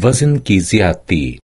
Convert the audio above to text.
वज़न की ज्यादती।